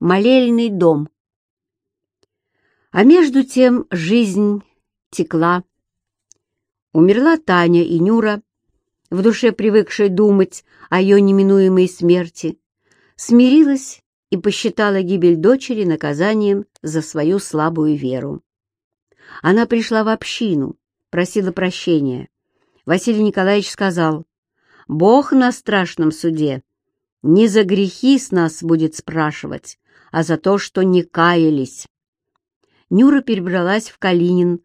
Молельный дом. А между тем жизнь текла. Умерла Таня и Нюра, в душе привыкшая думать о ее неминуемой смерти, смирилась и посчитала гибель дочери наказанием за свою слабую веру. Она пришла в общину, просила прощения. Василий Николаевич сказал, «Бог на страшном суде не за грехи с нас будет спрашивать, а за то, что не каялись». Нюра перебралась в Калинин,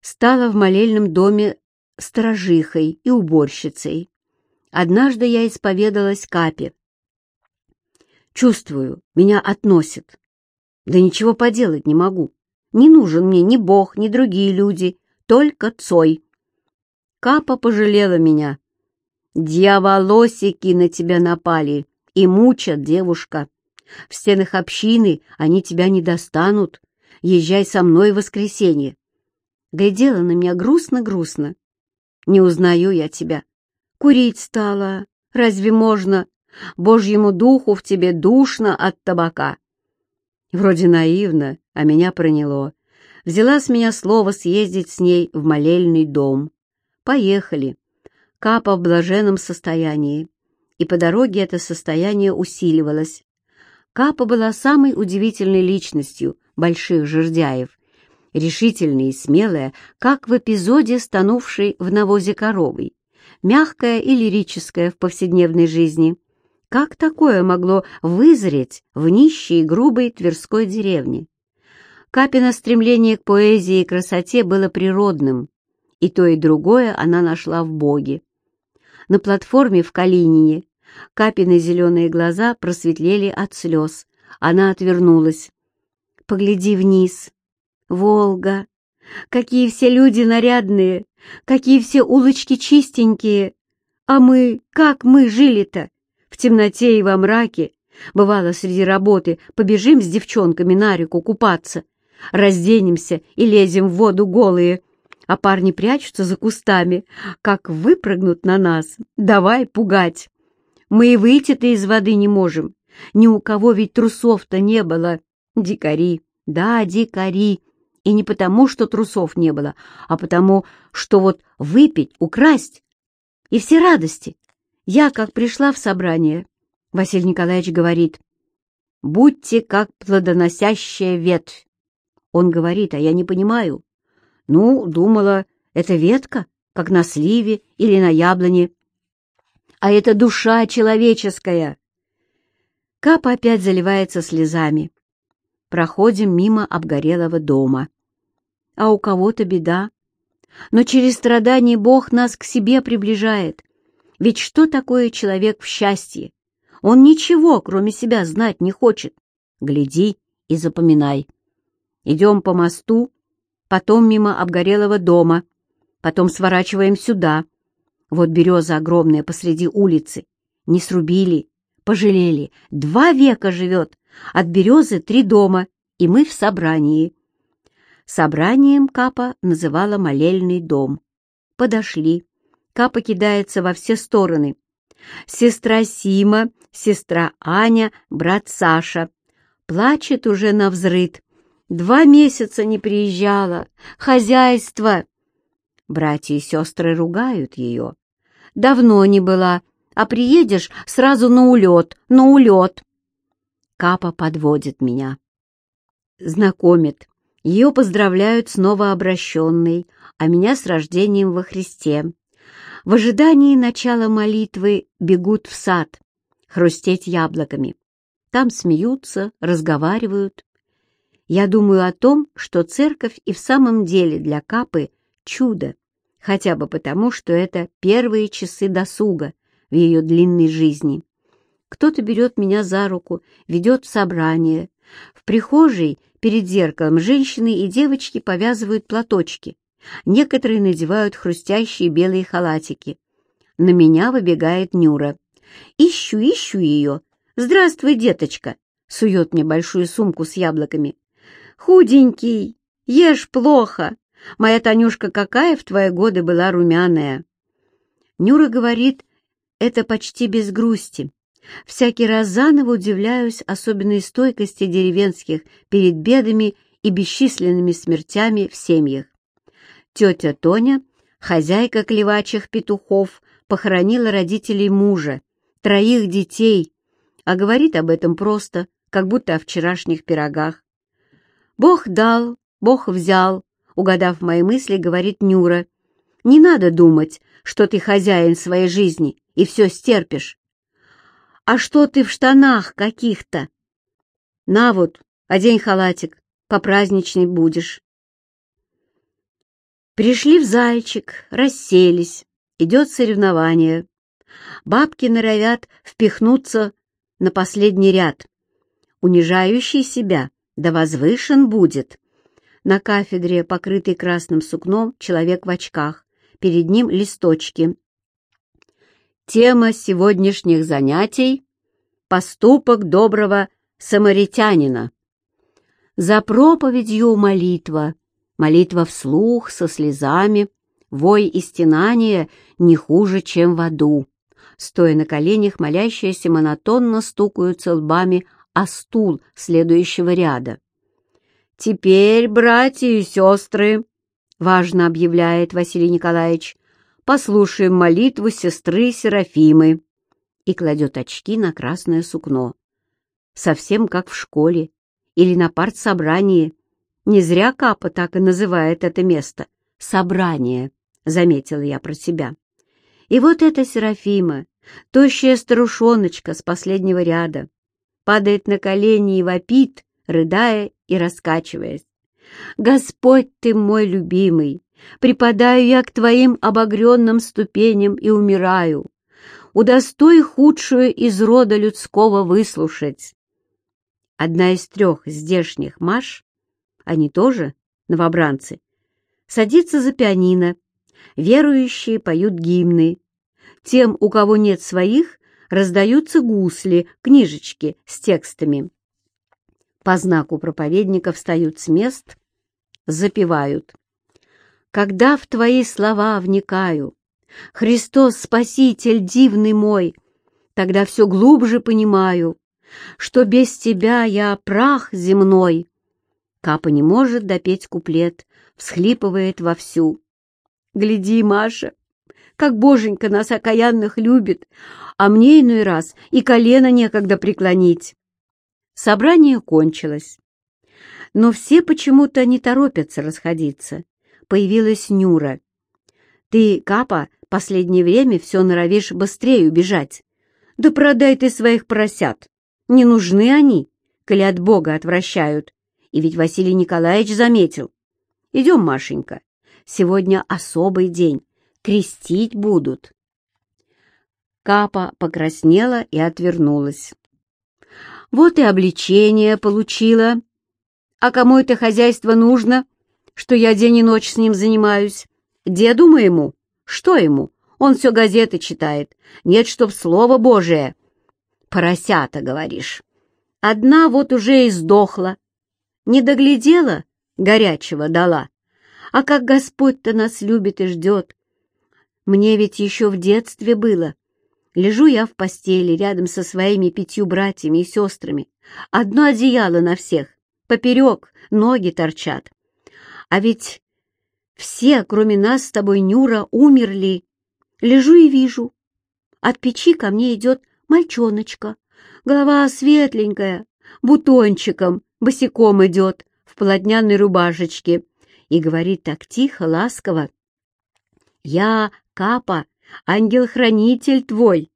стала в молельном доме сторожихой и уборщицей. Однажды я исповедалась Капе. Чувствую, меня относит. Да ничего поделать не могу. Не нужен мне ни Бог, ни другие люди, только Цой. Капа пожалела меня. Дьяволосики на тебя напали и мучат, девушка. В стенах общины они тебя не достанут. Езжай со мной в воскресенье. Глядела на меня грустно-грустно. Не узнаю я тебя. Курить стала. Разве можно? Божьему духу в тебе душно от табака. Вроде наивно, а меня проняло. Взяла с меня слово съездить с ней в молельный дом. Поехали. Капа в блаженном состоянии. И по дороге это состояние усиливалось. Капа была самой удивительной личностью больших жердяев, решительная и смелая, как в эпизоде, станувшей в навозе коровой, мягкая и лирическая в повседневной жизни. Как такое могло вызреть в нищей и грубой Тверской деревне? Капина стремление к поэзии и красоте было природным, и то и другое она нашла в Боге. На платформе в Калинине Капины зеленые глаза просветлели от слез. Она отвернулась. «Погляди вниз. Волга. Какие все люди нарядные, какие все улочки чистенькие. А мы, как мы жили-то? В темноте и во мраке. Бывало, среди работы побежим с девчонками на реку купаться, разденемся и лезем в воду голые, а парни прячутся за кустами, как выпрыгнут на нас, давай пугать. Мы и выйти-то из воды не можем, ни у кого ведь трусов-то не было. Дикари, да, дикари, и не потому, что трусов не было, а потому, что вот выпить, украсть, и все радости, я, как пришла в собрание, Василий Николаевич говорит, «Будьте как плодоносящая ветвь». Он говорит, а я не понимаю. Ну, думала, это ветка, как на сливе или на яблоне. А это душа человеческая. Капа опять заливается слезами. Проходим мимо обгорелого дома. А у кого-то беда. Но через страдания Бог нас к себе приближает — ведь что такое человек в счастье? Он ничего, кроме себя, знать не хочет. Гляди и запоминай. Идем по мосту, потом мимо обгорелого дома, потом сворачиваем сюда. Вот береза огромная посреди улицы. Не срубили, пожалели. Два века живет. От березы три дома, и мы в собрании. Собранием Капа называла молельный дом. Подошли. Капа кидается во все стороны. Сестра Сима, сестра Аня, брат Саша. Плачет уже на взрыд. Два месяца не приезжала. Хозяйство. Братья и сестры ругают ее. Давно не была, а приедешь сразу на улет, на улет. Капа подводит меня. Знакомит. Ее поздравляют с новообращенной, а меня с рождением во Христе. В ожидании начала молитвы бегут в сад, хрустеть яблоками. Там смеются, разговаривают. Я думаю о том, что церковь и в самом деле для Капы чудо, хотя бы потому, что это первые часы досуга в ее длинной жизни. Кто-то берет меня за руку, ведет в собрание. В прихожей перед зеркалом женщины и девочки повязывают платочки. Некоторые надевают хрустящие белые халатики. На меня выбегает Нюра. «Ищу, ищу ее. Здравствуй, деточка!» Сует мне большую сумку с яблоками. «Худенький, ешь плохо. Моя Танюшка какая в твои годы была румяная!» Нюра говорит, это почти без грусти. Всякий раз заново удивляюсь особенной стойкости деревенских перед бедами и бесчисленными смертями в семьях. Тетя Тоня, хозяйка клевачих петухов, похоронила родителей мужа, троих детей, а говорит об этом просто, как будто о вчерашних пирогах. «Бог дал, Бог взял», угадав мои мысли, говорит Нюра. «Не надо думать, что ты хозяин своей жизни и все стерпишь. А что ты в штанах каких-то? На вот, одень халатик, попраздничный будешь». Пришли в зальчик, расселись. Идет соревнование. Бабки норовят впихнуться на последний ряд. Унижающий себя, да возвышен будет. На кафедре, покрытой красным сукном, человек в очках. Перед ним листочки. Тема сегодняшних занятий — поступок доброго самаритянина. За проповедью молитва, молитва вслух, со слезами, вой и стенание не хуже, чем в аду. Стоя на коленях, молящиеся монотонно стукаются лбами о стул следующего ряда. «Теперь, братья и сестры», — важно объявляет Василий Николаевич, «послушаем молитву сестры Серафимы» и кладет очки на красное сукно. Совсем как в школе или на партсобрании. Не зря Капа так и называет это место — собрание, — заметила я про себя. И вот эта Серафима, тощая старушоночка с последнего ряда, падает на колени и вопит, рыдая и раскачиваясь. «Господь ты мой любимый! Припадаю я к твоим обогренным ступеням и умираю. Удостой худшую из рода людского выслушать». Одна из трех здешних Маш, они тоже новобранцы, садится за пианино, верующие поют гимны. Тем, у кого нет своих, раздаются гусли, книжечки с текстами. По знаку проповедника встают с мест, запевают. «Когда в твои слова вникаю, Христос, Спаситель дивный мой, тогда все глубже понимаю, что без тебя я прах земной». Капа не может допеть куплет, всхлипывает вовсю. «Гляди, Маша, как боженька нас окаянных любит, а мне иной раз и колено некогда преклонить. Собрание кончилось. Но все почему-то не торопятся расходиться. Появилась Нюра. «Ты, Капа, последнее время все норовишь быстрее убежать. Да продай ты своих поросят. Не нужны они, коли от Бога отвращают. И ведь Василий Николаевич заметил. Идем, Машенька, сегодня особый день крестить будут. Капа покраснела и отвернулась. Вот и обличение получила. А кому это хозяйство нужно, что я день и ночь с ним занимаюсь? Деду моему? Что ему? Он все газеты читает. Нет, чтоб слово Божие. Поросята, говоришь. Одна вот уже и сдохла. Не доглядела, горячего дала. А как Господь-то нас любит и ждет, мне ведь еще в детстве было. Лежу я в постели рядом со своими пятью братьями и сестрами. Одно одеяло на всех, поперек, ноги торчат. А ведь все, кроме нас с тобой, Нюра, умерли. Лежу и вижу. От печи ко мне идет мальчоночка. Голова светленькая, бутончиком, босиком идет, в полотняной рубашечке. И говорит так тихо, ласково. «Я Капа, ангел-хранитель твой.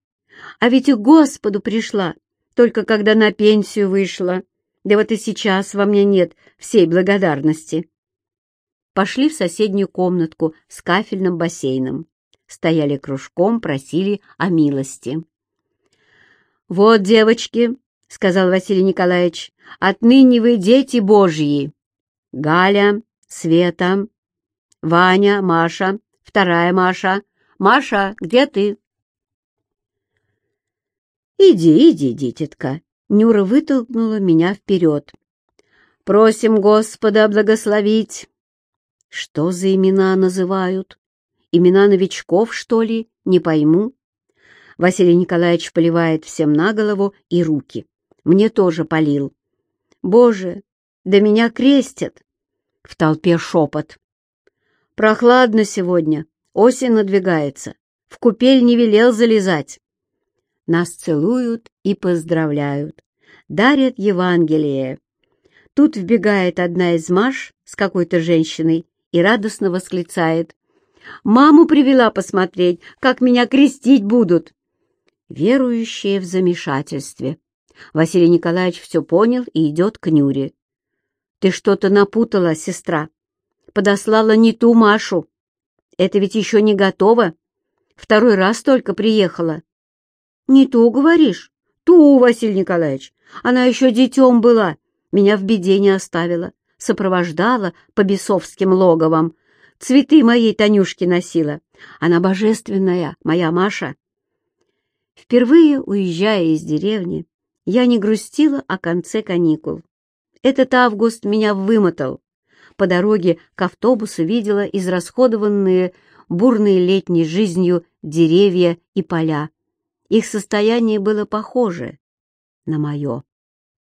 А ведь и Господу пришла, только когда на пенсию вышла. Да вот и сейчас во мне нет всей благодарности. Пошли в соседнюю комнатку с кафельным бассейном. Стояли кружком, просили о милости. «Вот, девочки», — сказал Василий Николаевич, — «отныне вы дети Божьи. Галя, Света, Ваня, Маша, вторая Маша, Маша, где ты?» «Иди, иди, дитятка!» Нюра вытолкнула меня вперед. «Просим Господа благословить!» «Что за имена называют? Имена новичков, что ли? Не пойму». Василий Николаевич поливает всем на голову и руки. Мне тоже полил. Боже, да меня крестят! В толпе шепот. Прохладно сегодня, осень надвигается. В купель не велел залезать. Нас целуют и поздравляют, дарят Евангелие. Тут вбегает одна из Маш с какой-то женщиной и радостно восклицает. «Маму привела посмотреть, как меня крестить будут!» Верующие в замешательстве. Василий Николаевич все понял и идет к Нюре. «Ты что-то напутала, сестра. Подослала не ту Машу. Это ведь еще не готово. Второй раз только приехала. «Не ту, говоришь?» «Ту, Василий Николаевич. Она еще детем была. Меня в беде не оставила. Сопровождала по бесовским логовам. Цветы моей Танюшке носила. Она божественная, моя Маша». Впервые, уезжая из деревни, я не грустила о конце каникул. Этот август меня вымотал. По дороге к автобусу видела израсходованные бурной летней жизнью деревья и поля. Их состояние было похоже на мое.